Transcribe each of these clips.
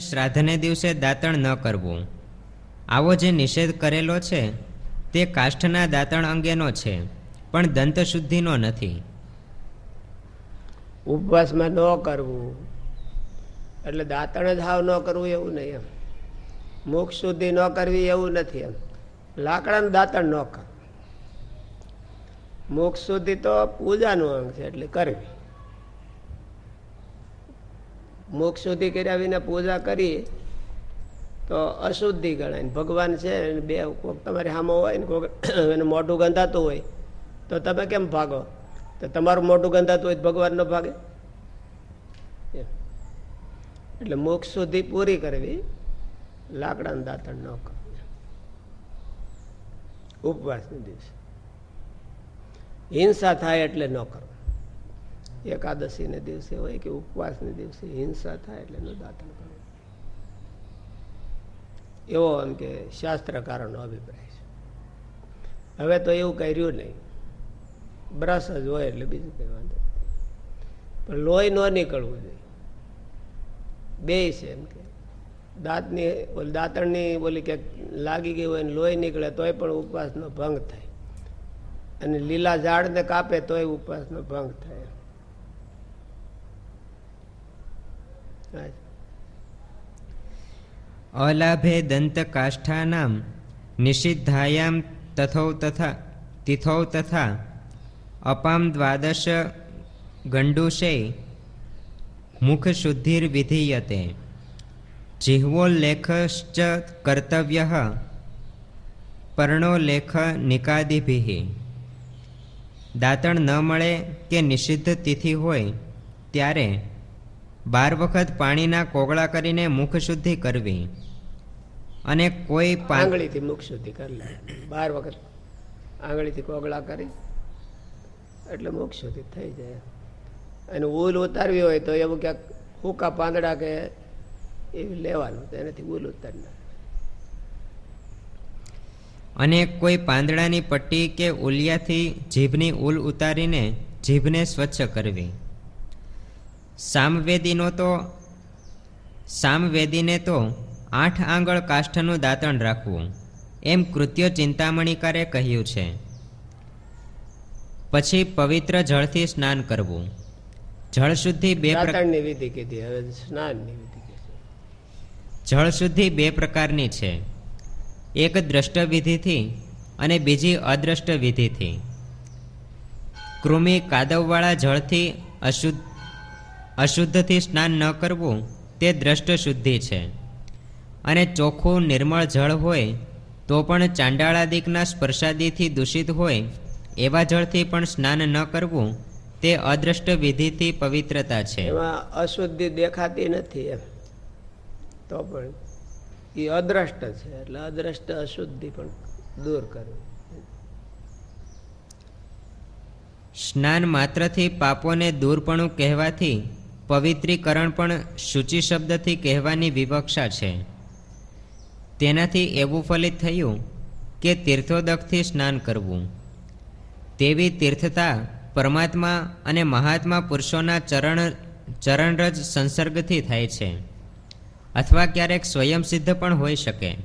શ્રાદ્ધને દિવસે દાંતણ ન કરવું. આવો જે નિષેધ કરેલો છે, તે કાષ્ઠના દાંતણ અંગેનો છે, પણ દંતશુદ્ધિનો નથી. ઉપવાસમાં ન કરવું. એટલે દાંતણ જ હાવ ન કરવું એવું નહીં એમ. મુખ શુદ્ધિ ન કરવી એવું નથી એમ. લાકડાનું દાંતણ ન કરવું મુખ શુદ્ધિ તો પૂજાનું અંગ છે એટલે કરવી. મુખ શુદ્ધિ કર્યા વિના પૂજા કરી, તો અશુદ્ધિ ગણાય. ભગવાન છે બે કોક તમારી સામો હોય ને કોક એને મોઢું ગંધાતું હોય, તો તમે કેમ ભાગો? તો તમારું મોઢું ગંધાતું હોય ભગવાન ન ભાગે? એટલે મુખ સુધી પૂરી કરવી, લાકડાનું દાંતણ ન કરવું ઉપવાસના દિવસે. હિંસા થાય એટલે ન કરવું એકાદશી ને દિવસે હોય કે ઉપવાસ ને દિવસે હિંસા થાય એટલે એનું દાંતણ કરવું એવો એમ કે શાસ્ત્રકારોનો અભિપ્રાય છે. હવે તો એવું કર્યું નહીં. બ્રશ જ હોય એટલે બીજું કઈ વાંધો પણ લોહી ન નીકળવું જોઈએ. બે છે એમ કે. દાંતની ઓલી દાંતણની બોલી કે લાગી ગઈ હોય ને લોહી નીકળે તોય પણ ઉપવાસનો ભંગ થાય. અને લીલા ઝાડને કાપે તોય ઉપવાસનો ભંગ થાય. અલાભે દંતકાષ્ઠાનામ નિષિદ્ધાયામ તથૌ તથા તિથૌ તથા અપામ દ્વાદશ ગંડુષે મુખશુદ્ધિર્વિધીયતે જિહ્વોલ્લેખશ્ચ કર્તવ્ય પર્ણોલ્લેખ નિકાદિભિः દાંતણ ન મળે કે નિષિદ્ધ તિથિ હોય ત્યારે બાર વખત પાણીના કોગળા કરીને મુખ શુદ્ધિ કરવી. અને કોઈ આંગળીથી મુખ શુદ્ધિ કરી લે. બાર વખત આંગળીથી કોગળા કરી એટલે મુખ શુદ્ધિ થઈ જાય. અને ઉલ ઉતારવી હોય તો એવું ક્યાંક હુકા પાંદડા કે એવી લેવાનું તો એનાથી ઉલ ઉતારના અને કોઈ પાંદડાની પટ્ટી કે ઉલિયાથી જીભની ઉલ ઉતારીને જીભને સ્વચ્છ કરવી. સામવેદીનો તો સામવેદીને તો આઠ આંગળ કાષ્ઠનું દાંતણ રાખવું એમ કૃત્ય ચિંતામણીકારે કહ્યું છે. પછી પવિત્ર જળથી સ્નાન કરવું. જળ શુદ્ધિ બે વિધિ કીધી હવે સ્નાનની વિધિ જળ શુદ્ધિ બે પ્રકારની છે. એક દ્રષ્ટ વિધિથી અને બીજી અદ્રષ્ટ વિધિથી કૃમિ કાદવવાળા જળથી અશુદ્ધ અશુદ્ધથી સ્નાન ન કરવું તે દ્રષ્ટ શુદ્ધિ છે. અને ચોખ્ખું નિર્મળ જળ હોય તો પણ ચાંડાળાદિકના સ્પર્શાદિથી દૂષિત હોય એવા જળથી પણ સ્નાન ન કરવું તે અદ્રષ્ટ વિધિથી પવિત્રતા છે. એમાં અશુદ્ધિ દેખાતી નથી એમ. તો પણ એ અદ્રષ્ટ છે એટલે અદ્રષ્ટ અશુદ્ધિ પણ દૂર કરવી. સ્નાન માત્રથી પાપોને દૂરપણું કહેવાથી પવિત્રીકરણ પણ શુચિ શબ્દથી કહેવાની વિવક્ષા છે. તેનાથી એવું ફલિત થયું કે તીર્થોદકથી સ્નાન કરવું. તેવી તીર્થતા પરમાત્મા અને મહાત્મા પુરુષોના ચરણ, ચરણરજ સંસર્ગથી થાય છે, અથવા ક્યારેક સ્વયં સિદ્ધ પણ હોઈ શકે.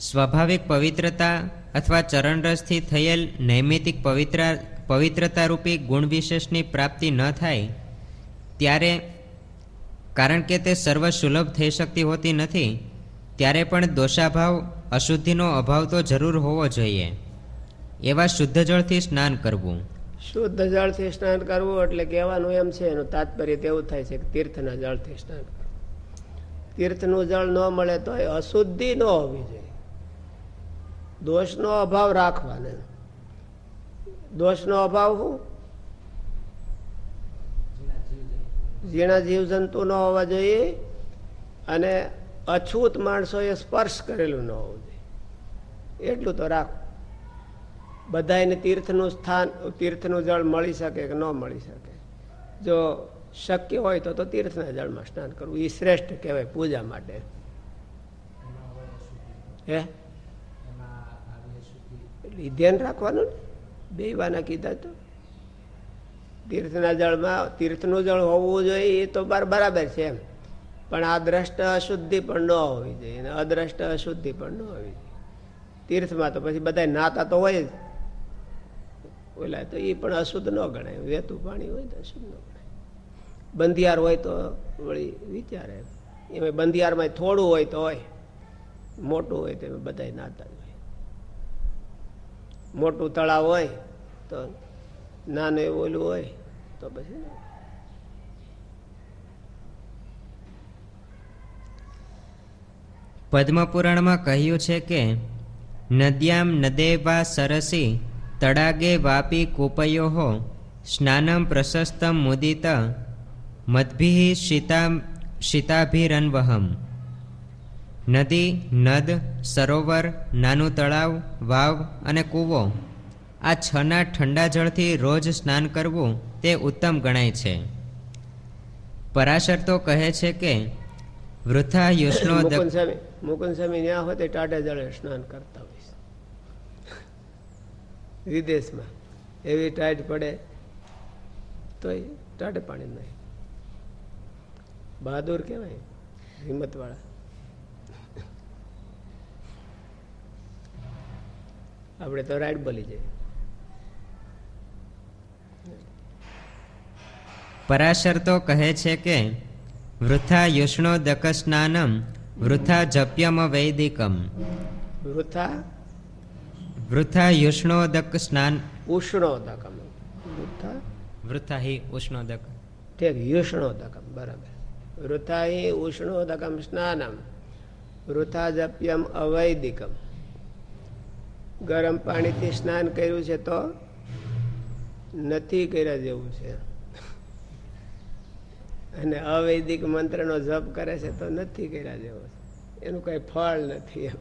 સ્વાભાવિક પવિત્રતા અથવા ચરણરજથી થયેલ નૈમિતિક પવિત્ર, પવિત્રતારૂપી ગુણ વિશેષની પ્રાપ્તિ ન થાય ત્યારે, કારણ કે તે સર્વ સુલભ થઈ શકતી હોતી નથી, ત્યારે પણ દોષાભાવ, અશુદ્ધિનો અભાવ તો જરૂર હોવો જોઈએ. એવા શુદ્ધ જળથી સ્નાન કરવું. શુદ્ધ જળથી સ્નાન કરવું એટલે કહેવાનું એમ છે, એનું તાત્પર્ય તેવું થાય છે કે તીર્થના જળથી સ્નાન તીર્થનું જળ ન મળે તો એ અશુદ્ધિ ન હોવી જોઈએ. દોષનો અભાવ રાખવાનો. દોષનો અભાવ શું? ઝીણા જીવજંતુ ન હોવા જોઈએ અને અછૂત માણસોએ સ્પર્શ કરેલું ન હોવું જોઈએ. એટલું તો રાખો. બધાને તીર્થનું સ્થાન, તીર્થનું જળ મળી શકે કે ન મળી શકે. જો શક્ય હોય તો તીર્થના જળમાં સ્નાન કરવું. એ શ્રેષ્ઠ કહેવાય પૂજા માટે. હે? એટલે ધ્યાન રાખવાનું ને. બે કીધા તો. તીર્થના જળમાં, તીર્થનું જળ હોવું જોઈએ, એ તો બરાબર છે એમ. પણ આ દ્રષ્ટ અશુદ્ધિ પણ ન હોવી જોઈએ, અને અદ્રષ્ટ અશુદ્ધિ પણ ન હોવી જોઈએ. તીર્થમાં તો પછી બધા નાતા તો હોય જ. ઓલા તો એ પણ અશુદ્ધ ન ગણાય, વેતું પાણી હોય તો અશુદ્ધ ન ગણાય. બંધિયાર હોય તો વળી વિચારે. એમાં બંધિયારમાં થોડું હોય તો હોય. મોટું હોય તો એમાં બધા નાતા હોય. મોટું તળાવ હોય તો નાનું એવું ઓલું હોય. તો પછી? પદ્મપુરાણમાં કહ્યું છે કે, નદ્યામ નદેવા સરસી તડાગે વાપી કૂપયો સ્નાનમ પ્રશસ્તમ મુદિત મદભિ શીતા શીતાભિરન્વહમ. નદી, નદ, સરોવર, નાનું તળાવ, વાવ અને કૂવો આ છના ઠંડા જળથી રોજ સ્નાન કરવું તે ઉત્તમ ગણાય છે. પરાશર તો કહે છે કે, વૃથા યુષ્ણો મુકુંદ સ્વામી ત્યાં હોય ટાટા જળે સ્નાન કરતા હોય વિદેશમાં એવી ટાઈટ પડે તો ટાટે પાણી નહીં. બહાદુર કહેવાય હિંમતવાળા. આપણે તો રાઈડ બોલી જાય પરાશર તો કહે છે કે વૃથા યુષ્ણોદક સ્નાનમ વૃથા જપ્યમ વૈદિકમ. વૃથા? વૃથા યુષ્ણોદક સ્નાન ઉષ્ણોદકમ. વૃથા? વૃથા હિ ઉષ્ણોદક. ઠીક યુષ્ણોદકમ બરાબર. વૃથા હિ ઉષ્ણોદકમ સ્નાનમ વૃથા જપ્યમ અવૈદિકમ. ગરમ પાણીથી સ્નાન કર્યું છે તો નથી કર્યા જેવું છે. અને અવૈદિક મંત્રનો જપ કરે છે તો નથી કર્યા જેવો એનું કઈ ફળ નથી એમ.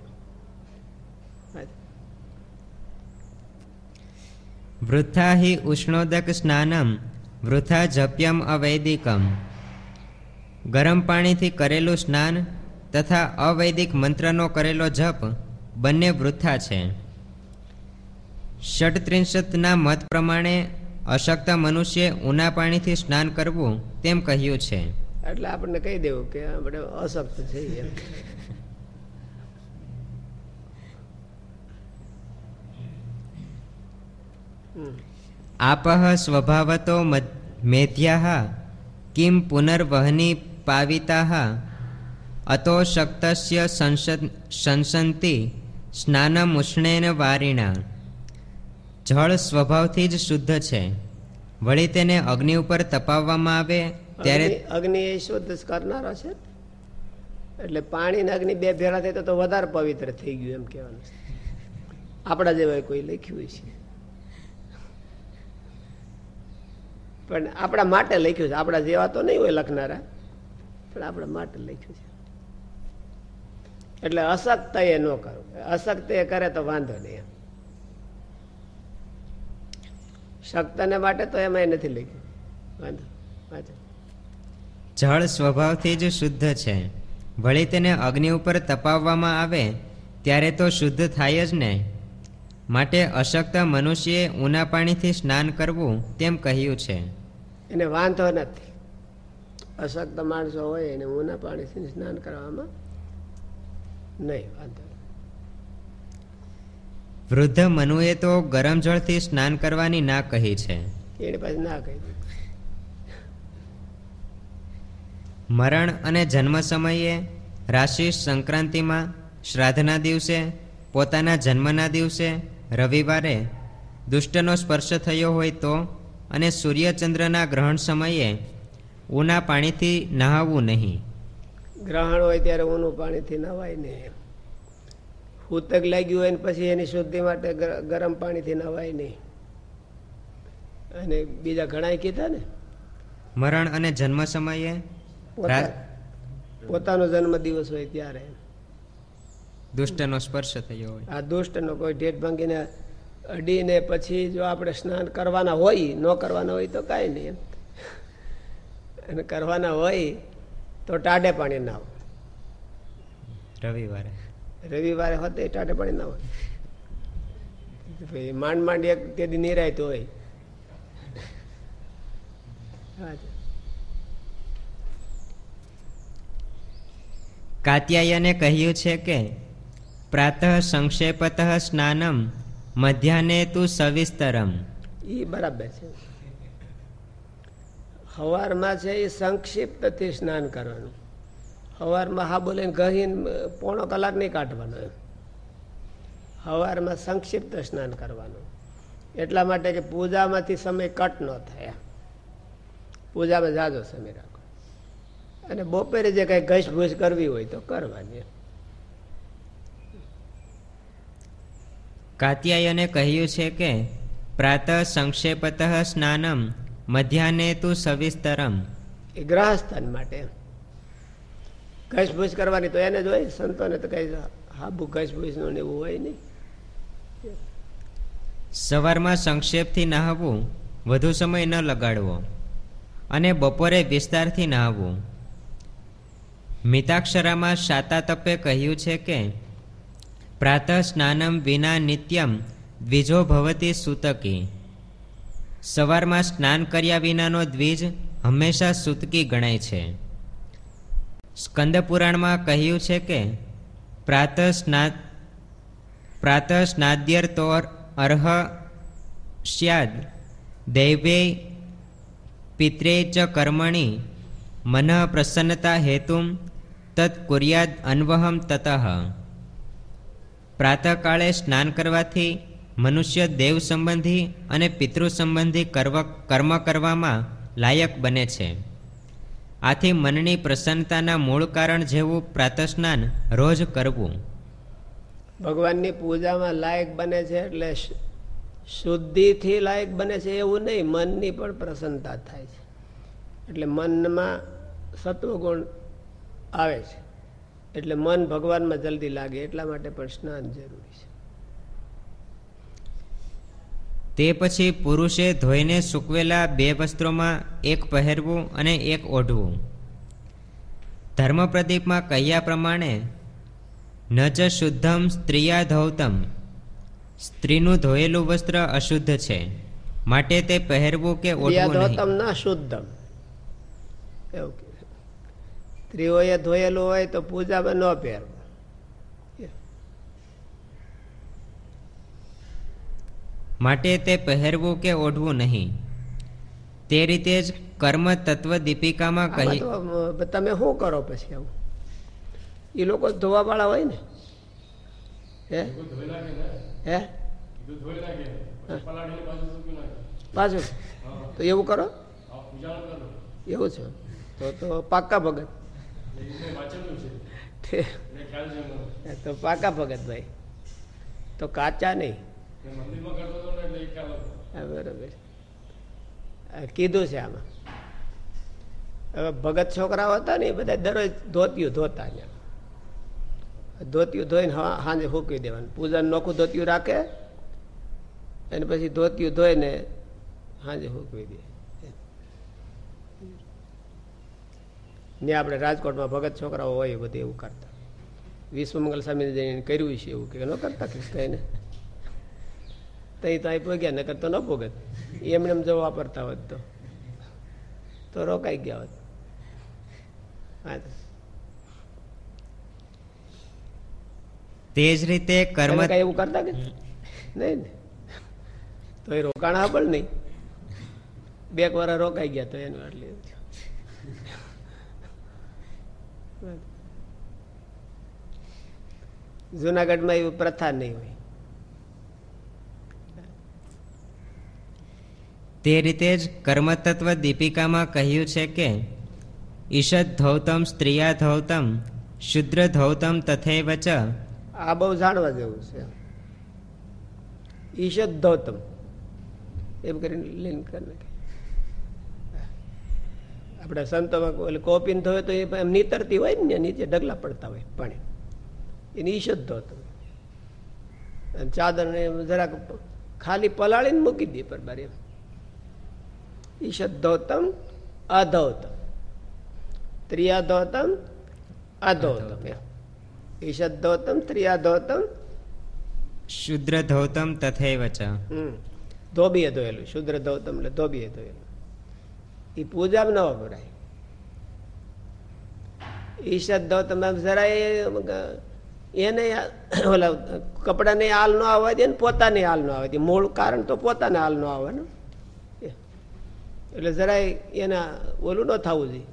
વૃથા હિ ઉષ્ણોદક સ્નાનમ, વૃથા જપ્યમ અવૈદિકમ. ગરમ પાણીથી કરેલું સ્નાન તથા અવૈદિક મંત્રનો કરેલો જપ બંને વૃથા છે. ષટત્રિંશતના મત પ્રમાણે અશક્ત મનુષ્ય ઉના પાણીથી સ્નાન કરવું તેમ કહ્યું છે. એટલે આપણને કહી દેવું કે આપણે અશક્ત છે આપહ સ્વભાવતો મેધ્યા કિમ પુનર્વહની પાવિતા અતો શક્તસ્ય સંસંતિ સ્નાનમુષ્ણેન વારિણા. જળ સ્વભાવથી જ શુદ્ધ છે. વળી તેને અગ્નિ ઉપર તપાવવામાં આવે ત્યારે અગ્નિ- એ શુદ્ધ કરનારો છે. એટલે પાણી ને અગ્નિ બે ભેળા થાય તો વધારે પવિત્ર થઈ ગયું એમ કહેવાનું આપણા જેવા કોઈ લખ્યું છે. પણ આપણા માટે લખ્યું છે. આપણા જેવા તો નહીં હોય લખનારા. પણ આપણા માટે લખ્યું છે. એટલે અશક્ત એ ન કરવું અશક્ત એ કરે તો વાંધો નહીં એમ. શક્તને માટે તો એમાં નથી લખ્યું. જળ સ્વભાવથી જ શુદ્ધ છે. વળી તેને અગ્નિ ઉપર તપાવવામાં આવે ત્યારે તો શુદ્ધ થાય જ ને. માટે અશક્ત મનુષ્યએ ઊના પાણીથી સ્નાન કરવું તેમ કહ્યું છે. એને વાંધો નથી. અશક્ત માણસો હોય એને ઊના પાણીથી સ્નાન કરવામાં નહીં વાંધો. વૃદ્ધ મનુએ તો ગરમ જળથી સ્નાન કરવાની ના કહી છે. એને પાસે ના કહી. મરણ અને જન્મ સમયે રાશિ સંક્રાંતિમાં શ્રાદ્ધના દિવસે પોતાના જન્મના દિવસે રવિવારે દુષ્ટનો સ્પર્શ થયો હોય તો અને સૂર્યચંદ્રના ગ્રહણ સમયે ઊના પાણીથી નહાવવું નહીં. ગ્રહણ હોય ત્યારે ઊનું પાણીથી નહાય નહીં. હૂતક લાગ્યું હોય ને પછી એની શુદ્ધિ માટે ગરમ પાણીથી નવાય નહીં. અને બીજા ઘણા કીધા ને. મરણ અને જન્મ સમયે પોતાનો જન્મ દિવસ હોય ત્યારે. દુષ્ટનો સ્પર્શ થયો હોય. આ દુષ્ટનો કોઈ ઢેટ ભાંગીને અડીને પછી જો આપણે સ્નાન કરવાના હોય ન કરવાના હોય તો કાંઈ નહીં અને કરવાના હોય તો ટાઢે પાણી નાવ. રવિવારે. રવિવારે હોત ટાટે પાણી ના હોય માંડ માંડ એક તેથી નિરાયતો હોય. કાત્યાયને કહ્યું છે કે પ્રાતઃ સંક્ષેપત સ્નાનમ મધ્યાહને તું સવિસ્તરમ. એ બરાબર છે. સવારમાં છે એ સંક્ષિપ્તથી સ્નાન કરવાનું. સવારમાં હા બોલીને ગહીને પોણો કલાક નહીં કાઢવાનો એમ. સવારમાં સંક્ષિપ્ત સ્નાન કરવાનું. એટલા માટે કે પૂજામાંથી સમય કટ ન થાય પૂજામાં જાજો સમય રાખો. અને બપોરે જે કંઈ ઘસભૂસ કરવી હોય તો કરવાની કાત્યાયને કહ્યું છે કે પ્રાતઃ સંક્ષેપત સ્નાનમ મધ્યાહ્ને તું સવિસ્તરમ. એ ગ્રહસ્થાન માટે ઘસભૂસ કરવાની તો એને જ હોય, સંતોને તો કઈ હાબુ ઘસભૂસનું ને એવું હોય નહીં. સવારમાં સંક્ષેપથી નહાવું, વધુ સમય ન લગાડવો અને બપોરે વિસ્તારથી નહાવું. મિતાક્ષરામાં શાતા તપે કહ્યું છે કે, પ્રાતઃ સ્નાનમ વિના નિત્યમ દ્વિજો ભવતી સૂતકી. સવારમાં સ્નાન કર્યા વિનાનો દ્વિજ હંમેશા સૂતકી ગણાય છે. સ્કંદ પુરાણમાં કહ્યું છે કે પ્રાતઃ સ્ના પ્રાતઃ સ્નાદ્યર્તોર અર્હ સ્યાદ. દૈવે પિત્રે ચ કર્મણી મન પ્રસન્નતા હેતુમ તત્ કુર્યાદ અન્વહમ તતઃ. પ્રાતઃકાળે સ્નાન કરવાથી મનુષ્ય દેવ સંબંધી અને પિતૃ સંબંધી કર્મ કરવામાં લાયક બને છે. આથી મનની પ્રસન્નતાના મૂળ કારણ જેવું પ્રાતસ્નાન રોજ કરવું. ભગવાનની પૂજામાં લાયક બને છે એટલે શુદ્ધિથી લાયક બને છે એવું નહીં, મનની પણ પ્રસન્નતા થાય છે. એટલે મનમાં સત્વગુણ આવે છે. એટલે મન ભગવાનમાં જલ્દી લાગે, એટલા માટે પણ સ્નાન જરૂરી છે. તે પછી પુરુષે ધોઈને સૂકવેલા બે વસ્ત્રોમાં એક પહેરવું અને એક ઓઢવું. ધર્મપ્રદીપમાં કહ્યા પ્રમાણે ન જ શુદ્ધમ સ્ત્રીયા ધૌતમ. સ્ત્રીનું ધોયેલું વસ્ત્ર અશુદ્ધ છે. માટે તે પહેરવું કે ઓઢવું ધોતમ ન શુદ્ધમ. સ્ત્રીઓએ ધોયેલું હોય તો પૂજામાં ન પહેરવું. માટે તે પહેરવું કે ઓઢવું નહીં. તે રીતે જ કર્મ તત્વ દીપિકામાં કહી તમે શું કરો પછી આવું? એ લોકો ધોવા વાળા હોય ને? હે? હે? પાછું તો એવું કરો? એવું છે? તો તો પાક્કા ભગત. તો પાકા ભગત ભાઈ. તો કાચા નહીં. બરોબર. કીધું છે આમાં. હવે ભગત છોકરાઓ હતા ને એ બધા દરરોજ ધોતિયું ધોતા ધોતિયું ધોઈને સાંજે ફૂંકી દેવાનું. પૂજન નોખું ધોતિયું રાખે અને પછી ધોતિયું ધોઈને સાંજે ફૂંકવી દે. ને આપણે રાજકોટમાં ભગત છોકરાઓ હોય બધું એવું કરતા. વિશ્વમંગલ સ્વામી કર્યું છે એવું કે ન કરતા કે કઈ ને? તઈ તો પોગ્યા નકર તો ન પોગત એમને એમ જો વાપરતા હોત તો. તો રોકાઈ ગયા હોત. તે. જ રીતે કર્મ કઈ એવું કરતા કે? નહીં ને. તો એ રોકાણ આપણ નહીં. બે વાર રોકાઈ ગયા તો એનું આટલી જુનાગઢમાં એવી પ્રથા નહીં હોય. તે રીતે જ કર્મતત્વ દીપિકામાં કહ્યું છે કે ઈશદ ધૌતમ, સ્ત્રીયા ધૌતમ, શુદ્ર ધૌતમ તથૈવ ચ. આ બહુ જાણવા જેવું છે. ઈશદ ધૌતમ. એમ કરીને લીન કરી આપણે સંતોમાં એટલે કોપીને ધોવે તો એમ નીતરતી હોય ને નીચે ડગલા પડતા હોય પાણી. એની ઈષદ ધોતમ. ચાદર જરાક ખાલી પલાળીને મૂકી દે પર બારી એમ ઈશદ્ધોતમ અધૌતમ ત્રિયાધોતમ અધૌતમ ઈશદ્ધોતમ ત્રિયાધોતમ શુદ્ર ધૌતમ તથૈવ ચ ધોબીએ ધોયેલું શુદ્ર ધૌતમ એટલે ધોબીએ ધોયેલું એ પૂજામાં ન વપરાય ઈશદ ધૌતમ જરાય એને ઓલા કપડાને હાલ ન આવવા દે ને પોતાને હાલ ન આવવા દે મૂળ કારણ તો પોતાને હાલ ન આવે ને એટલે જરાય એના ઓલું ન થવું જોઈએ.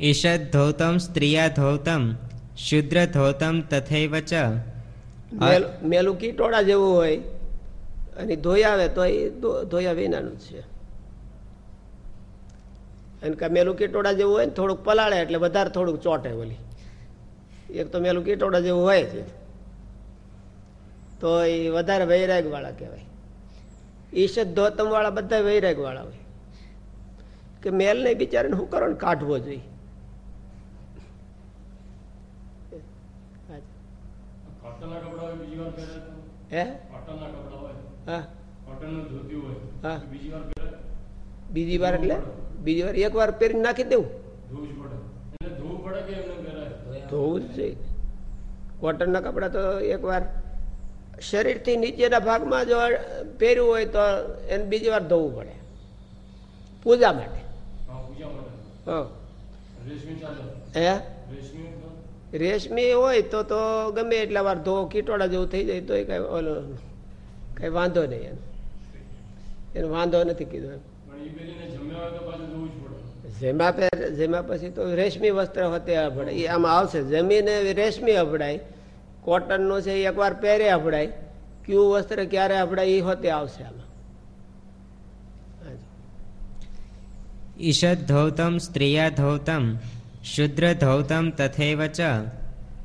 ઈષદ ધૌતમ સ્ત્રીયા ધૌતમ શુદ્ર ધૌતમ તથૈવ ચ. મેલ- કીટોળા જેવું હોય અને ધોઈ આવે તો એ ધોયા વિનાનું છે. અને કે મેલું કીટોળા જેવું હોય ને થોડુંક પલાળે એટલે વધારે થોડુંક ચોટે ઓલી. એક તો મેલું કીટોળા જેવું હોય છે. તો એ વધારે વૈરાગ વાળા કહેવાય. ઈશદ ધોતમ વાળા બધા વૈરાગ વાળા હોય. કે મેલ ને બિચારાને શું કરો ને કાઢવો જોઈએ. બીજી વાર પહેરે એટલે? બીજી વાર એક વાર પહેરીને નાખી દેવું? પડે. ધોવું જ જોઈએ. કોટનના કપડાં તો એકવાર શરીરથી નીચેના ભાગમાં જો પહેર્યું હોય તો એને બીજી વાર ધોવું પડે. પૂજા માટે. હા. રેશમી હોય તો તો ગમે એટલા વાર ધો કીટોળા જેવું થઈ જાય તો કઈ ઓલો કઈ વાંધો નહીં એનો એનો વાંધો નથી કીધો એમ પણ એ પહેરીને જમ્યા હોય તો પાછું ધોવું જ પડે જેમાં પહેર જેમાં પછી તો રેશમી વસ્ત્ર હોતે અભડાય. એ આમાં આવશે. જમીને રેશમી અભડાય. કોટનનું છે એ એકવાર પહેરે અભડાય. ક્યુ વસ્ત્ર ક્યારે અભડાય એ હોતે આવશે આમાં. ઈષદ ધૌતમ, સ્ત્રિયા ધૌતમ, શુદ્ર ધૌતમ તથૈવ ચ,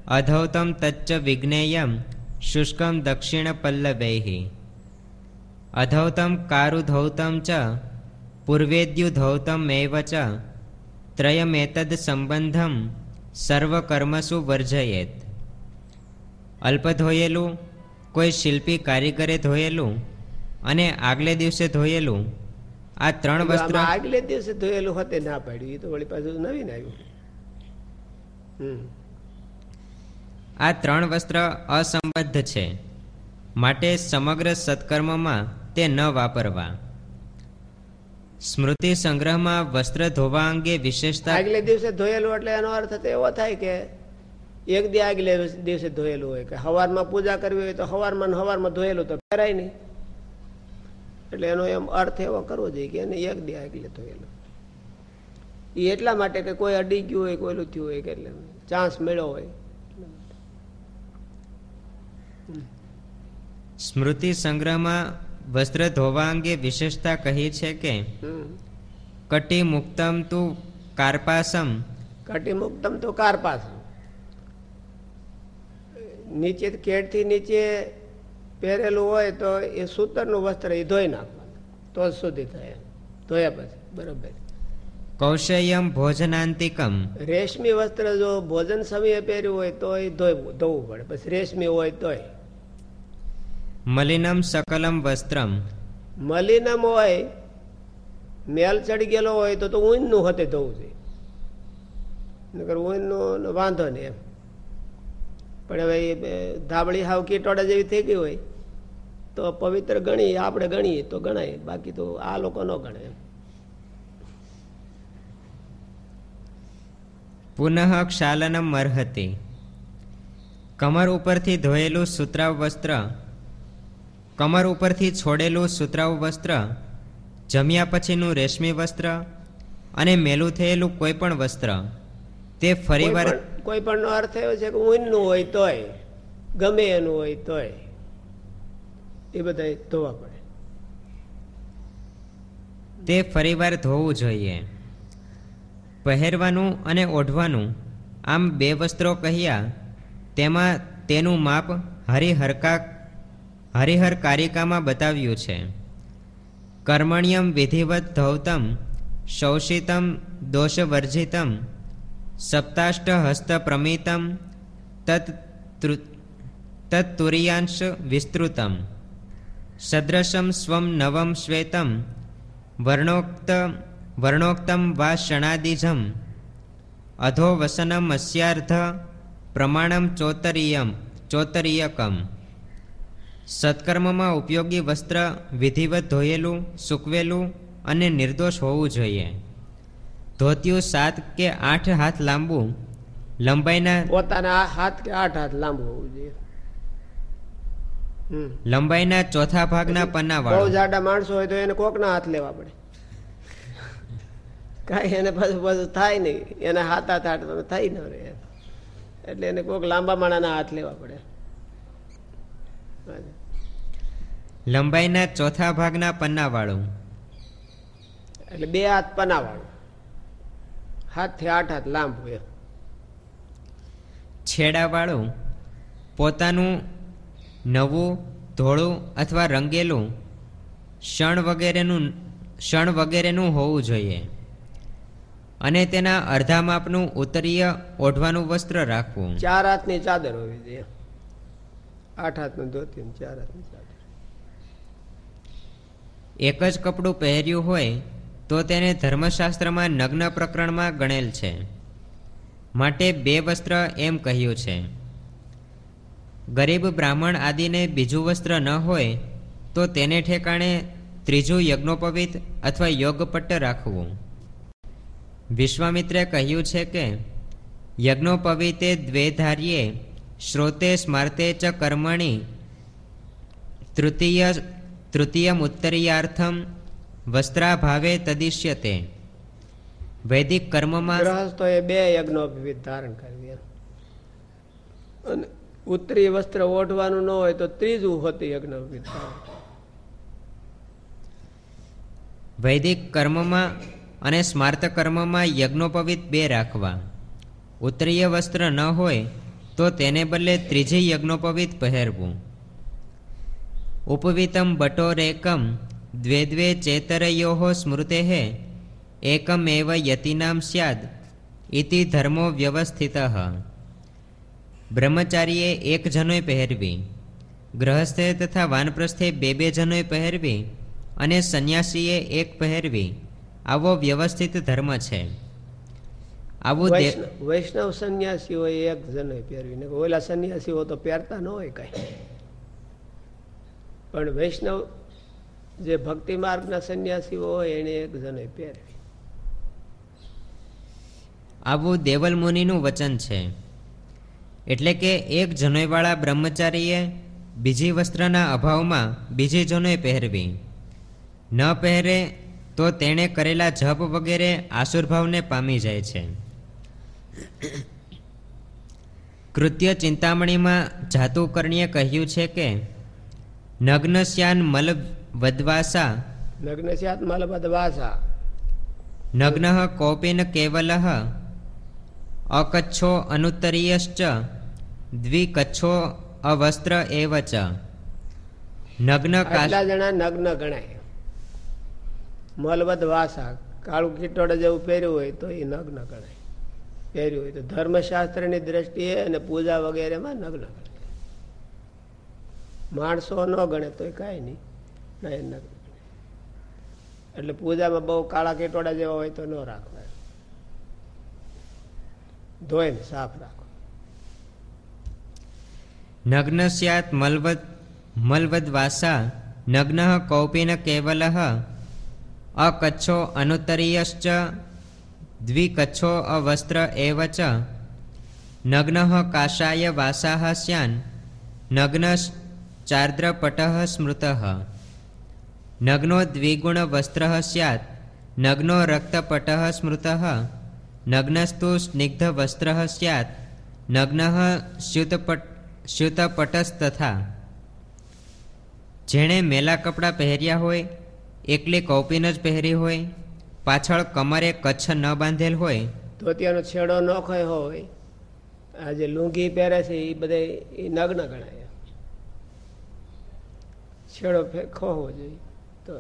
અધૌતમ તચ્ચ વિજ્ઞેયમ, શુષ્કમ દક્ષિણ પલ્લવૈઃ અધૌતમ કારુધૌતમ ચ પૂર્વેદ્યુધૌતમ એવ ચ ત્રયમેતદ સંબંધમ સર્વકર્મસુ વર્જયેત અલ્પ ધોયેલું કોઈ શિલ્પી કારીગરે ધોયેલું અને આગલે દિવસે ધોયેલું આ ત્રણ વસ્ત્ર આગલે દિવસે ધોયેલું હોતે ના પાડ્યું એ તો વળી પાછું નવીન આવ્યું. હમ. આ ત્રણ વસ્ત્ર અસંબદ્ધ છે. માટે સમગ્ર સત્કર્મમાં તે ન વાપરવા. સ્મૃતિ સંગ્રહમાં વસ્ત્ર ધોવા અંગે વિશેષતા આગલે દિવસે ધોયેલું એટલે એનો અર્થ તો એવો થાય કે એક દી આગલે દિવસે ધોયેલું હોય કે હવારમાં પૂજા કરવી હોય તો હવારમાં હવારમાં ધોયેલું તો પહેરાય નહીં. એટલે એનો એમ અર્થ એવો કરવો જોઈએ કે એને એક દી આગલે ધોયેલું. એ એટલા માટે કે કોઈ અડી ગયું હોય કોઈ થયું હોય કે એટલે ચાન્સ મળ્યો હોય. સ્મૃતિ સંગ્રહમાં વસ્ત્ર ધોવા અંગે વિશેષતા કહી છે કે? કટી મુક્તમ તું કાર્પાસમ. કટી મુક્તમ તો કારપાસ નીચે કેડથી નીચે પહેરેલું હોય તો એ સૂતરનું વસ્ત્ર એ ધોઈ નાખવાનું. તો સુધી થાય. ધોયા પછી. બરોબર. કૌશયમ ભોજનાંતિકમ. રેશમી વસ્ત્ર જો ભોજન સમયે પહેર્યું હોય તો એ ધોવું ધોવું પડે. પછી રેશમી હોય તોય. મલિનમ સકલમ વસ્ત્રમ. મલિનમ હોય મેલ ચડી ગયેલો હોય તો તો ઊંધનું હતે ધોવું જોઈએ નકર ઊનનું વાંધો નહીં એમ. પણ હવે ધાબળી હાવ કીટોડા જેવી થઈ ગઈ હોય તો પવિત્ર ગણીએ આપણે ગણીએ તો ગણાય બાકી તો આ લોકો ન ગણે પુનઃ ક્ષાલનમ અર્હતિ. કમર ઉપરથી ધોયેલું સુતરાવ વસ્ત્ર કમર ઉપરથી છોડેલું સુતરાઉ વસ્ત્ર જમ્યા પછીનું રેશમી વસ્ત્ર અને મેલું થયેલું કોઈ પણ વસ્ત્ર તે ફરીવાર કોઈ પણ નો અર્થ એવો છે કે ઊનનું હોય તોય ગમે એનું હોય તોય એ બધા ધોવા પડે. તે ફરીવાર ધોવું જોઈએ. પહેરવાનું અને ઓઢવાનું આમ બે વસ્ત્રો કહ્યા તેમાં તેનું માપ હરિહરકા હરિહર કારિકામાં બતાવ્યું છે, કર્મણ્યમ વિધિવત ધૌતમ, શૌષિતમ દોષવર્જિતમ, સપ્તાષ્ટ હસ્ત પ્રમિતમ, તત તત્તુરિયાંશ વિસ્તૃતમ, સદ્રશમ સ્વમ નવમ શ્વેતમ, વર્ણોક્ત, વર્ણોક્તમ વા શણાદિજમ અધો વસનમ અસ્યાર્ધ, પ્રમાણમ ચોતરીયમ, ચોતરીયકમ. સત્કર્મમાં ઉપયોગી વસ્ત્ર વિધિવત ધોયેલું સૂકવેલું અને નિર્દોષ હોવું જોઈએ. ધોતિયું સાત કે આઠ હાથ લાંબુ લંબાઈના પોતાના હાથ કે આઠ હાથ લાંબુ હોવું જોઈએ. હમ. લંબાઈના ચોથા ભાગના બહુ પન્નાવાળું. જાડા માણસો હોય તો એને કોકના હાથ લેવા પડે. કાંઈ એને પાછું પાછું થાય નહીં. એના હાથ હાથ હાથ થાય ન રહે. એટલે એને કોક લાંબા માણાના હાથ લેવા પડે. લંબાઈના ચોથા ભાગના પન્નાવાળું. એટલે બે હાથ પન્નાવાળું. હાથથી આઠ હાથ લાંબુ એમ. છેડાવાળું પોતાનું નવું ધોળું અથવા રંગેલું શણ વગેરેનું શણ વગેરેનું હોવું જોઈએ. અને તેના અર્ધા માપનું ઉત્તરીય ઓઢવાનું વસ્ત્ર રાખવું. ચાર હાથની ચાદર હોવી જોઈએ. આઠ હાથનું ધોતી ચાર હાથની ચાદર. એક જ કપડું પહેર્યું હોય, તો તેને ધર્મશાસ્ત્રમાં નગ્ન પ્રકરણમાં ગણેલ છે. માટે બે વસ્ત્ર એમ કહ્યું છે. ગરીબ બ્રાહ્મણ આદિને બીજું વસ્ત્ર ન હોય, તો તેને ઠેકાણે ત્રીજું યજ્ઞોપવિત અથવા યોગપટ્ટ રાખવું. વિશ્વામિત્રે કહ્યું છે કે, યજ્ઞોપવિતે દ્વેધાર્યે શ્રોતે સ્માર્તે ચ કર્મણી તૃતીય તૃતીયમુત્તરીયાર્થમ વસ્ત્રાભાવે તદિશ્યતે વૈદિક કર્મમાં ગ્રહસ્થોએ બે યજ્ઞો વિવિધ ધારણ કરવી અને ઉત્તરી વસ્ત્ર ઓઢવાનું ન હોય તો ત્રીજું હોતી યજ્ઞ વિવિધ વૈદિક કર્મમાં અને સ્માર્ત કર્મમાં યજ્ઞોપવિત બે રાખવા. ઉત્તરીય વસ્ત્ર ન હોય તો તેને બદલે ત્રીજી યજ્ઞોપવિત પહેરવું. ઉપવિતમ બટોરેકમ દ્વે દ્વે ચેતરયો સ્મૃતે એકમેવ યતિનામ સ્યાદ ઇતિ ધર્મો વ્યવસ્થિત બ્રહ્મચારીએ એક જનોય પહેરવી ગ્રહસ્થે તથા વાનપ્રસ્થે બે બે જનોય પહેરવી અને સંન્યાસીએ એક પહેરવી આવો વ્યવસ્થિત ધર્મ છે આવું વૈષ્ણવ સંન્યાસીઓ એક જનોય પહેરવી ઓલા સંન્યાસીઓ તો પહેરતા ન હોય કઈ પણ વૈષ્ણવ જે ભક્તિ માર્ગના સંન્યાસીઓ હોય એને એક જણે પહેરવી. આવું દેવલ મુનિનું વચન છે. એટલે કે એક જનોયવાળા બ્રહ્મચારીએ બીજી વસ્ત્રના અભાવમાં બીજી જનોય પહેરવી. ન પહેરે તો તેણે કરેલા જપ વગેરે આસુરભાવને પામી જાય છે. કૃત્ય ચિંતામણીમાં જાતુકર્ણીએ કહ્યું છે કે નગ્ન શ્યાન મલ વદવાસા નગ્નશ્યાત સ્યાત વદવાસા વાસા નગ્ન કોપેન કેવલ અકચ્છો અનુત્તરીયશ્ચ દ્વિકચ્છો અવસ્ત્ર એવ ચ નગ્ન આટલા જણા નગ્ન ગણાય મલબદ વાસા કાળું કીટોડે જેવું પહેર્યું હોય તો એ નગ્ન ગણાય પહેર્યું હોય તો ધર્મશાસ્ત્રની દ્રષ્ટિએ અને પૂજા વગેરેમાં નગ્ન ગણાય માણસો ન ગણે તો કાંઈ નહીં. એટલે પૂજામાં બહુ કાળા કેટોડા જેવા હોય તો ન રાખવા ધોઈને સાફ રાખો. નગ્ન સ્યાત મલવદ મલવદવાસા નગ્ન કૌપિન કેવલ અકચ્છો અનુતરીયશ્ચ દ્વિકચ્છો અવસ્ત્ર એવ ચ. નગ્ન કાશાય વાસા સ્યાન નગ્ન ચાર્દ્રપટ સ્મૃત. નગ્નો દ્વિગુણ વસ્ત્ર સ્યાત. નગ્નો રક્તપટ સ્મૃત. નગ્નસ્તુ સ્નિગ્ધ વસ્ત્ર સ્યાત. નગ્ન શ્યુતપટ તથા જેણે મેલા કપડાં પહેર્યા હોય, એકલી કૌપીન જ પહેરી હોય, પાછળ કમરે કચ્છ ન બાંધેલ હોય. ધોતિયાનો છેડો નોખો હોય. આ જે લુંગી પહેરે છે, એ બધે એ નગ્ન ગણાય. છેડો ખોવો જોઈએ. તો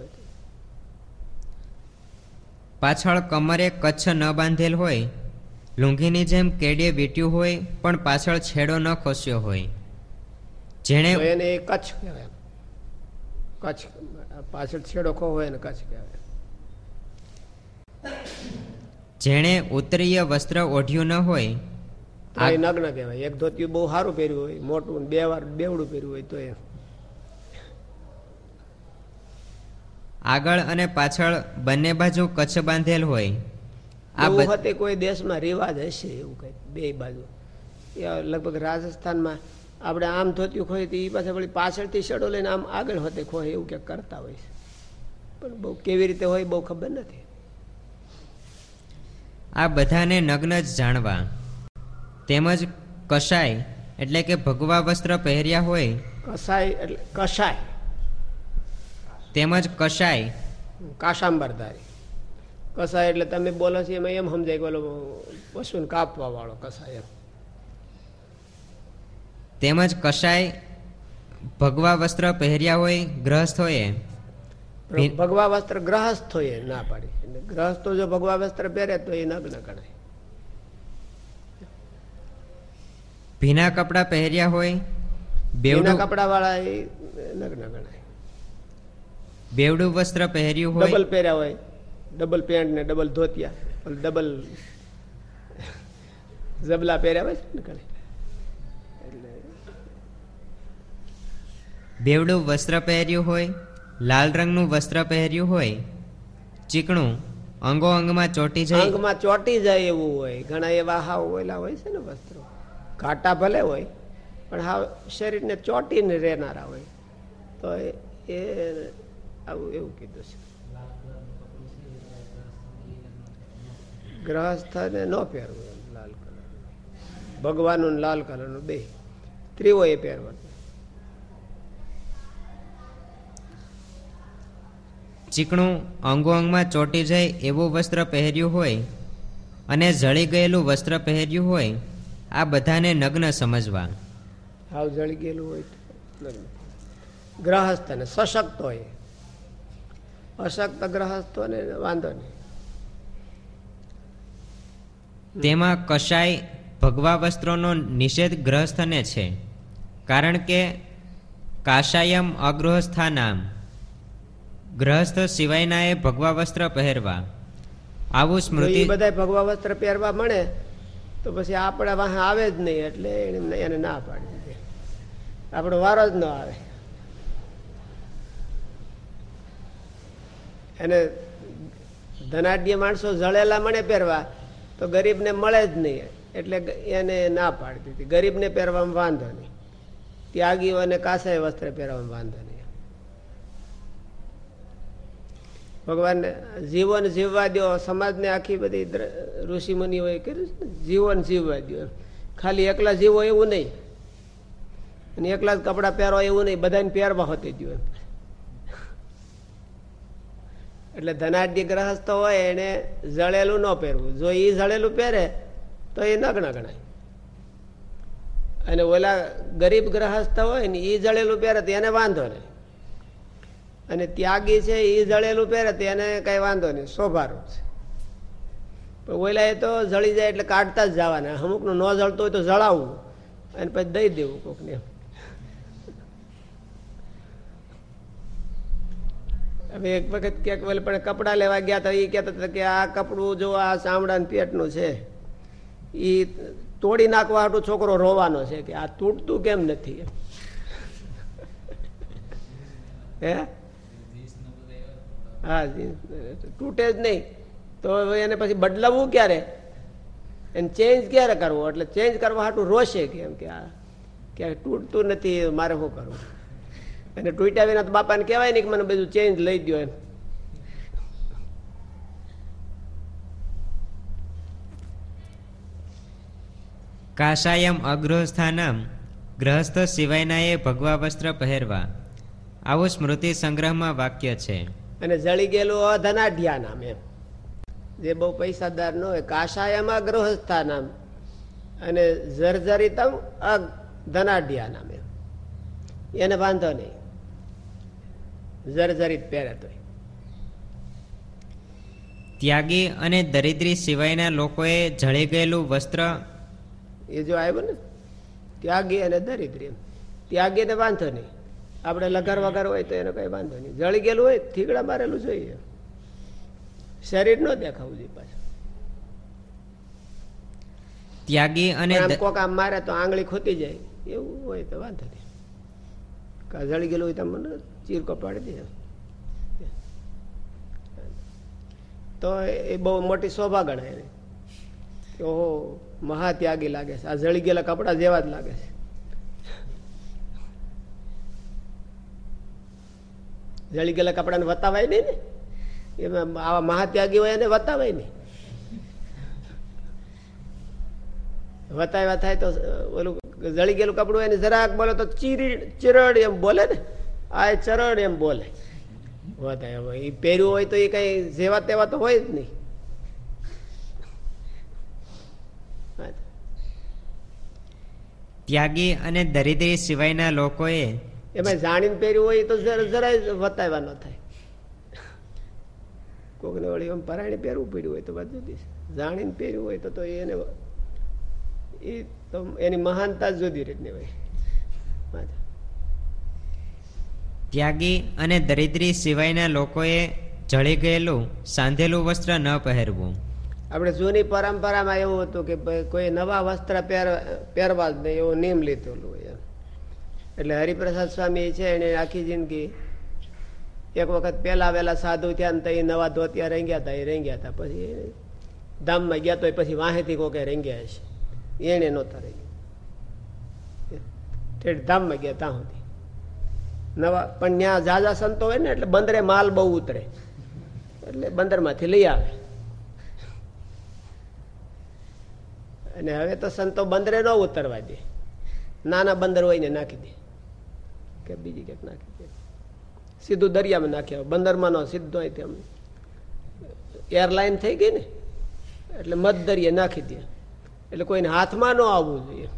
પાછળ કમરે કચ્છ ન બાંધેલ હોય લુંગીની જેમ કેડીએ વીટ્યું હોય પણ પાછળ છેડો ન ખોસ્યો હોય. જેણે એને એ કચ્છ કહેવાય કચ્છ પાછળ છેડો ખો હોય ને કચ્છ કહેવાય જેણે ઉત્તરીય વસ્ત્ર ઓઢ્યું ન હોય નગ્ન કહેવાય. એક ધોતિયું બહુ સારું પહેર્યું હોય મોટું બે વાર બેવડું પહેર્યું હોય તો એ આગળ અને પાછળ બંને બાજુ કચ્છ બાંધેલ હોય. આ વખતે કોઈ દેશમાં રિવાજ હશે એવું કંઈક બે બાજુ. એ લગભગ રાજસ્થાનમાં આપણે આમ ધોત્યું ખોય તો એ પાસે વળી પાછળથી શેડો લઈને આમ આગળ હોતે ખોય એવું ક્યાંક કરતા હોય છે. પણ બહુ કેવી રીતે હોય બહુ ખબર નથી. આ બધાને નગ્ન જ જાણવા. તેમજ કશાય એટલે કે ભગવા વસ્ત્ર પહેર્યા હોય. કસાય એટલે કસાય તેમજ કશાય? કાશાંબરધારી કસાય એટલે તમે બોલો છો એમાં એમ સમજાય કે ઓલો પશુને કાપવા વાળો કસાય એમ. તેમજ કશાય ભગવા વસ્ત્ર પહેર્યા હોય ગ્રહસ્થ હોય ભગવા વસ્ત્ર ગ્રહસ્થ હોય ના પાડી. ગ્રહસ્થો જો ભગવા વસ્ત્ર પહેરે તો એ નગ્ન ગણાય ભીના કપડા પહેર્યા હોય બેવડું કપડા વાળા એ નગ્ન ગણાય. બેવડું વસ્ત્ર પહેર્યું હોય. ડબલ પહેર્યા હોય. ડબલ પેન્ટ ને ડબલ ધોતિયા. ડબલ જબલા પહેર્યા હોય છે ને. એટલે બેવડું વસ્ત્ર પહેર્યું હોય લાલ રંગનું વસ્ત્ર પહેર્યું હોય ચીકણું અંગો અંગમાં ચોટી જાય. અંગમાં ચોટી જાય એવું હોય. ઘણા એવા હાવ ઓલા હોય છે ને વસ્ત્રો. ઘાટા ભલે હોય પણ હાવ શરીરને ચોટીને રહેનારા હોય. તો એ આવું એવું કીધું છે. ગ્રહસ્થને ન પહેરવું લાલ કલર ભગવાનનું લાલ કલરનું બે. સ્ત્રીઓ એ પહેરવાનું. ચીકણું અંગો અંગમાં ચોટી જાય એવું વસ્ત્ર પહેર્યું હોય અને જળી ગયેલું વસ્ત્ર પહેર્યું હોય આ બધાને નગ્ન સમજવા. હાવ જળી ગયેલું હોય ગ્રહસ્થ ને સશક્ત હોય. અશક્ત ગ્રહસ્થો ને વાંધો નહીં. તેમાં કશાય ભગવા વસ્ત્રોનો નિષેધ ગ્રહસ્થને છે કારણ કે કાશાયમ અગૃહસ્થા નામ ગ્રહસ્થ સિવાયના એ ભગવા વસ્ત્ર પહેરવા. આવું સ્મૃતિ બધા ભગવા વસ્ત્ર પહેરવા મળે તો પછી આપણે વાહ આવે જ નહીં એટલે એને ના પાડી આપણો વારો જ ન આવે. એને ધનાઢ્ય માણસો જળેલા મળે પહેરવા, તો ગરીબને મળે જ નહીં. એટલે એને ના પાડતી હતી ગરીબને પહેરવામાં વાંધો નહીં. ત્યાગીઓને કાસાય વસ્ત્ર પહેરવામાં વાંધો નહીં. ભગવાન જીવન જીવવા દો સમાજને આખી બધી ઋષિમુનિઓએ ઋષિ મુનિઓએ કર્યું જીવન જીવવા દો ખાલી એકલા જીવો એવું નહીં. અને એકલા જ કપડાં પહેરો એવું નહીં. બધાને પહેરવા હોતી દો એમ. એટલે ધનાઢ્ય ગ્રહસ્થ હોય એને જળેલું ન પહેરવું. જો એ જળેલું પહેરે, તો એ નગ્ન ગણાય. અને ઓલા ગરીબ ગ્રહસ્થ હોય ને એ જળેલું પહેરે, તો એને વાંધો નહીં. અને ત્યાગી છે એ જળેલું પહેરે, તો એને કઈ વાંધો નહીં. શોભારૂપ છે. પણ ઓલા એ તો જળી જાય એટલે કાઢતા જ જવાના. અમુકનું ન જળતું હોય તો જળાવવું. અને પછી દઈ દેવું કોકને. હવે એક વખત ક્યાંક ઓલે પણ કપડાં લેવા ગયા હતા એ કહેતા હતા કે આ કપડું જો આ ચામડા પેટનું છે એ તોડી નાખવા હાટું છોકરો રોવાનો છે કે આ તૂટતું કેમ નથી? હે? હા તૂટે જ નહીં. તો એને પછી બદલાવવું ક્યારે? એને ચેન્જ ક્યારે કરવો? એટલે ચેન્જ કરવા હાટું રોશે કેમ કે આ કે આ તૂટતું નથી, મારે શું કરવું? અને તૂટ્યા વિના તો બાપાને કહેવાય નહીં કે મને બધું ચેન્જ લઈ દો એમ. કાશાયમ અગૃહસ્થાનમ ગ્રહસ્થ સિવાયના એ ભગવા વસ્ત્ર પહેરવા. આવું સ્મૃતિ સંગ્રહમાં વાક્ય છે. અને જળી ગયેલું અધનાઢ્યા નામ એમ. જે બહુ પૈસાદાર ન હોય કાશાયમાં ગૃહસ્થા નામ અને જર્જરિતમ અધનાઢ્યા નામ એમ. એને વાંધો નહીં. જર્જરિત પહેરે તો ત્યાગી અને દરિદ્રી સિવાયના લોકોએ જળી ગયેલું વસ્ત્ર એ જો આવ્યું ને ત્યાગી અને દરિદ્રી એમ. ત્યાગીને વાંધો નહીં. આપણે લગાર વગર હોય તો એનો કઈ વાંધો નહીં. જળી ગયેલું હોય થીગડા મારેલું જોઈએ. શરીર નો દેખાવું જોઈએ પાછું. ત્યાગી અને કોક આમ મારે તો આંગળી ખોતી જાય. એવું હોય તો વાંધો નહીં. જળી ગયેલું હોય તો મને ચીરકો પાડી દે તો એ બહુ મોટી શોભા ગણાય એને. ઓહો, મહાત્યાગી લાગે છે. આ જળી ગયેલા કપડા જેવા જ લાગે છે. જળી ગયેલા કપડાને વતાવાય નહીં ને? એમાં આવા મહાત્યાગી હોય એને વતાવાય નહીં. વતાવ્યા થાય તો ઓલું જળી ગયેલું કપડું એને જરાક બોલે તો ચીરી, ચીરડ એમ બોલે ને? આ ચરણ એમ બોલે. એ પહેર્યું હોય તો એ કઈ જેવા તેવા તો હોય જ નહીં. ત્યાગી અને દરિદ્રી સિવાયના લોકોએ એમાં જાણીને પહેર્યું હોય તો જરાય વતાવવા ન થાય. કોકને વળી એમ પરાયણે પહેરવું પડ્યું હોય તો વાત જુદી જાણીને પહેર્યું હોય તો તો એને એ તો એની મહાનતા જુદી રીતની હોય. ત્યાગી અને દરિદ્રી સિવાયના લોકોએ જળી ગયેલું, સાંધેલું વસ્ત્ર ન પહેરવું. આપણે જૂની પરંપરામાં એવું હતું કે કોઈ નવા વસ્ત્ર પહેર, પહેરવા જ નહીં, એવો નિયમ લીધેલું. એટલે હરિપ્રસાદ સ્વામી છે એને આખી જિંદગી એક વખત પહેલા વહેલા સાધુ થયા ને તો એ નવા ધોતિયા રેંગ્યા હતા એ રેંગ્યા હતા પછી ધામમાં ગયા તો એ પછી વાહેથી કોકે રંગ્યા છે એને નહોતા રેંગ્યા. ઠેઠ ધામમાં ગયા ત્યાં સુધી. નવા પણ ત્યાં જાજા સંતો હોય ને, એટલે બંદરે માલ બહુ ઉતરે. એટલે બંદરમાંથી લઈ આવે. અને હવે તો સંતો બંદરે ન ઉતરવા દે. નાના બંદર હોય ને નાખી દે. કે બીજી ક્યાંક નાખી દે. સીધું દરિયામાં નાખ્યા બંદરમાં ન, સીધું અહીંથી તેમ. એરલાઇન થઈ ગઈ ને, એટલે મધ દરિયે નાખી દે. એટલે કોઈને હાથમાં ન આવવું જોઈએ.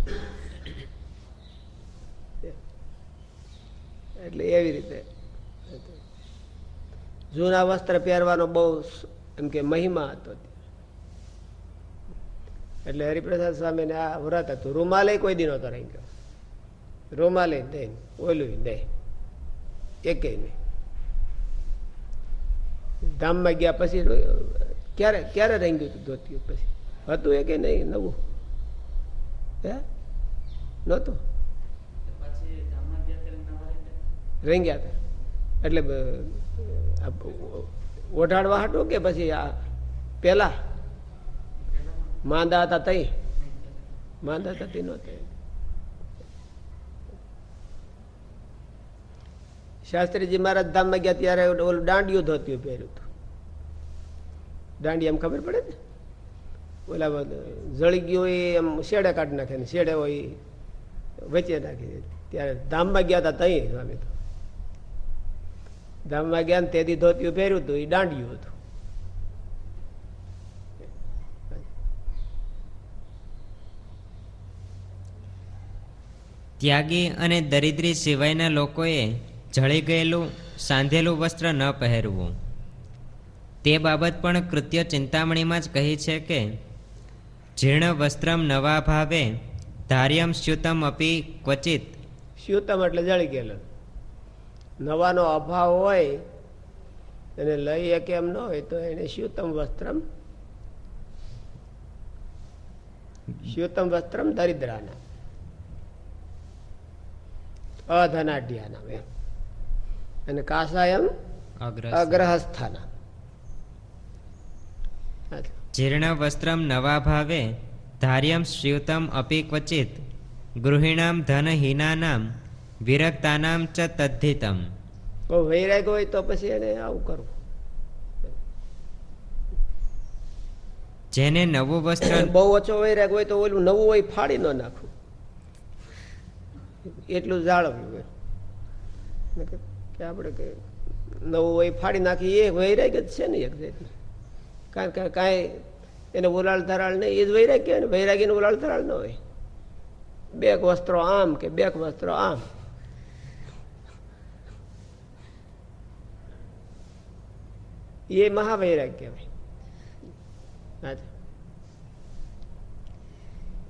એટલે એવી રીતે. જૂના વસ્ત્ર પહેરવાનો બહુ એમ કે મહિમા હતો એટલે હરિપ્રસાદ સ્વામીને આ વ્રત હતું. રૂમાલે કોઈ દિન હતો રહી ગયો રૂમાલે દે ઓલું દે એકે નહીં. ધામમાં ગયા પછી ક્યારે ક્યારે રહી ગયું હતું ધોતિયું પછી? હતું એ કે નહીં? નવું? હે? નહોતું? રહી ગયા હતા. એટલે ઓઢાડવા હાટું કે પછી આ પેલા? માંદા હતા તઈ? માંદા હતા તે નહોતા શાસ્ત્રીજી મહારાજ ધામમાં ગયા ત્યારે ઓલું દાંડિયું ધોતિયું પહેર્યું હતું. દાંડી એમ ખબર પડે ને? ઓલા જળી ગયો એ એમ શેડે કાઢી નાખે ને, શેડે હોય વચ્ચે નાખી ત્યારે ધામમાં ગયા હતા તઈ, સ્વામી તો. ધામમાં ગયા ને તેથી ધોતિયું પહેર્યું હતું એ દાંડિયું હતું. ત્યાગી અને દરિદ્રી સિવાયના લોકોએ જળી ગયેલું સાંધેલું વસ્ત્ર ન પહેરવું. તે બાબત પણ કૃત્ય ચિંતામણીમાં જ કહી છે કે જીર્ણ વસ્ત્રમ નવા ભાવે ધાર્યમ સ્યુતમ અપી ક્વચિત. સ્યુતમ એટલે જળી ગયેલો. નવાનો અભાવ હોય એને લઈ શકે એમ ન હોય તો એને સ્યુતમ વસ્ત્રમ સ્યુતમ વસ્ત્રમ દરિદ્રાના અધનાઢ્યાના એમ. અને કાસાયમ અગ્રહસ્થાના જીર્ણ વસ્ત્રમ નવા ભાવે ધાર્યમ શ્યુતમ અપી ક્વચિત ગૃહિણામ ધનહીનાનામ વિરક્તાનામ ચ તદ્ધિતમ. કોઈ વૈરાગ હોય તો પછી એને આવું કરવું જેને નવું વસ્ત્ર બહુ ઓછો વૈરાગ હોય તો ઓલું નવું હોય ફાડી ન નાખવું. એટલું જાળવ્યું કે આપણે કે નવું હોય ફાડી નાખી એ વૈરાગ જ છે ને એક જાતનું કારણ કે કાંઈ એને ઉલાળ ધરાળ નહીં એ જ વૈરાગ કહેવાય ને વૈરાગીને ઉલાળ ધરાળ ન હોય. બેક વસ્ત્રો આમ કે બેક વસ્ત્રો આમ. એ મહાવૈરાગ કહેવાય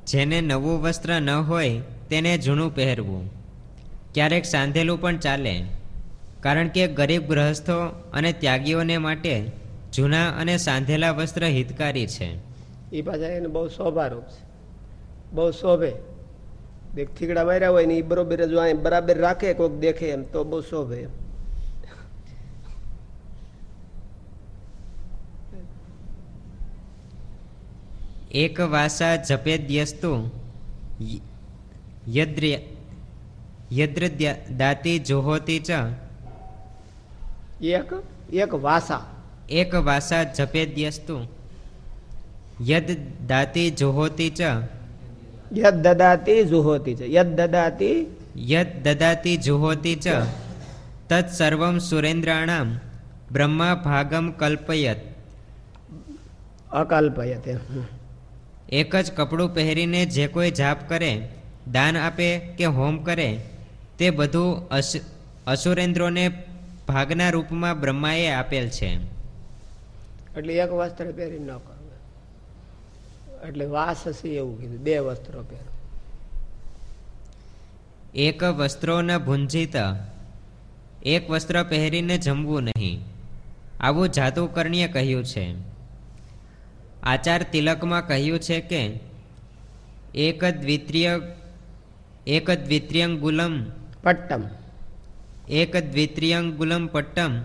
જેને નવું વસ્ત્ર ન હોય તેને જૂનું પહેરવું. ક્યારેક સાંધેલું પણ ચાલે કારણ કે ગરીબ ગ્રહસ્થો અને ત્યાગીઓને માટે જૂના અને સાંધેલા વસ્ત્ર હિતકારી છે. એ પાછા એને બહુ શોભારૂપ છે. બહુ શોભે. દેખ થીગડા માર્યા હોય ને એ બરોબર જો અહીં બરાબર રાખે કોઈક દેખે એમ તો બહુ શોભે એમ. એક વાસા જપેદ્યસ્તુ યદ્ર દાતી જોહોતી ચ. એક એક વાસા એક વાસા જપેદ્યસ્તુ યદ દાતી જોહોતી ચ. યદ દદાતી જુહોતી ચ. યદ દદાતી યદ દદાતી જુહોતી ચ. તત્ સર્વમ સુરેન્દ્રાણામ બ્રહ્મા ભાગમ કલ્પયત. અકલ્પયત. એક જ કપડું પહેરીને જે કોઈ જાપ કરે દાન આપે કે હોમ કરે તે બધું અસ- અસુરેન્દ્રોને ભાગના રૂપમાં બ્રહ્માએ આપેલ છે. એટલે એક વસ્ત્ર પહેરી ન કરવું એટલે વાસ હશે એવું કીધું બે વસ્ત્રો પહેરો. એક વસ્ત્રો ન ભુંજીત એક વસ્ત્ર પહેરીને જમવું નહીં. આવું જાદુકર્ણીએ કહ્યું છે. આચાર તિલકમાં કહ્યું છે કે એક દ્વિત્રીય એક દ્વિત્રિયંગુલમ પટ્ટમ. એક દ્વિત્રિયંગુલમ પટ્ટમ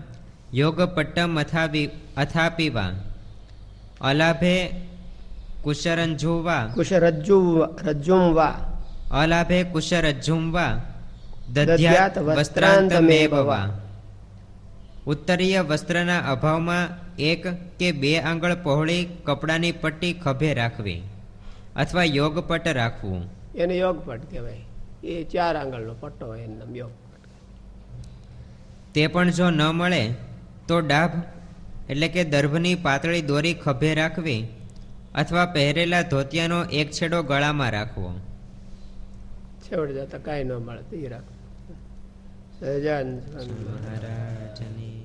યોગ પટ્ટમ અથાવી અથાપીવા. અલાભે કુશરંજુવા. વા અલાભે કુશરજ્જુંવા દધ્યાત દધ્યાત વસ્ત્રાંતમેવ વસ્ત્રાંતમેવ વા. વા ઉત્તરીય વસ્ત્રના અભાવમાં એક કે બે આંગળ પહોળી કપડાની પટ્ટી ખભે રાખવી અથવા યોગપટ રાખવું. એને યોગપટ કહેવાય. એ ચાર આંગળનો પટ્ટો હોય એનું યોગપટ તે પણ જો ન મળે તો ડાભ એટલે કે દર્ભની પાતળી દોરી ખભે રાખવી અથવા પહેરેલા ધોતિયાનો એક છેડો ગળામાં રાખવો. છેવટે જતા કાંઈ ન મળે તો એ રાખ સહજાન મહારાજ.